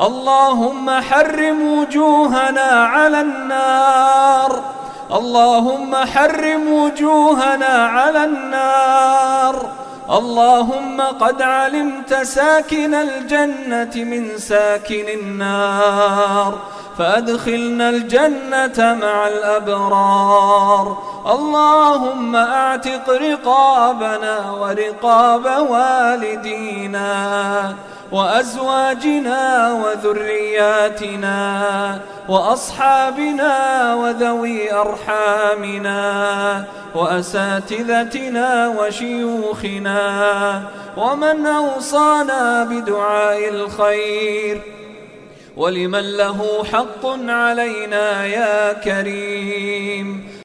اللهم حرم وجوهنا على النار. اللهم حرم وجوهنا على النار. اللهم قد علمت ساكن الجنة من ساكن النار. فأدخلنا الجنة مع الأبرار. اللهم أعتق رقابنا ورقاب والدينا. وأزواجنا وذرياتنا وأصحابنا وذوي أرحامنا وأساتذتنا وشيوخنا ومن أوصانا بدعاء الخير ولمن له حق علينا يا كريم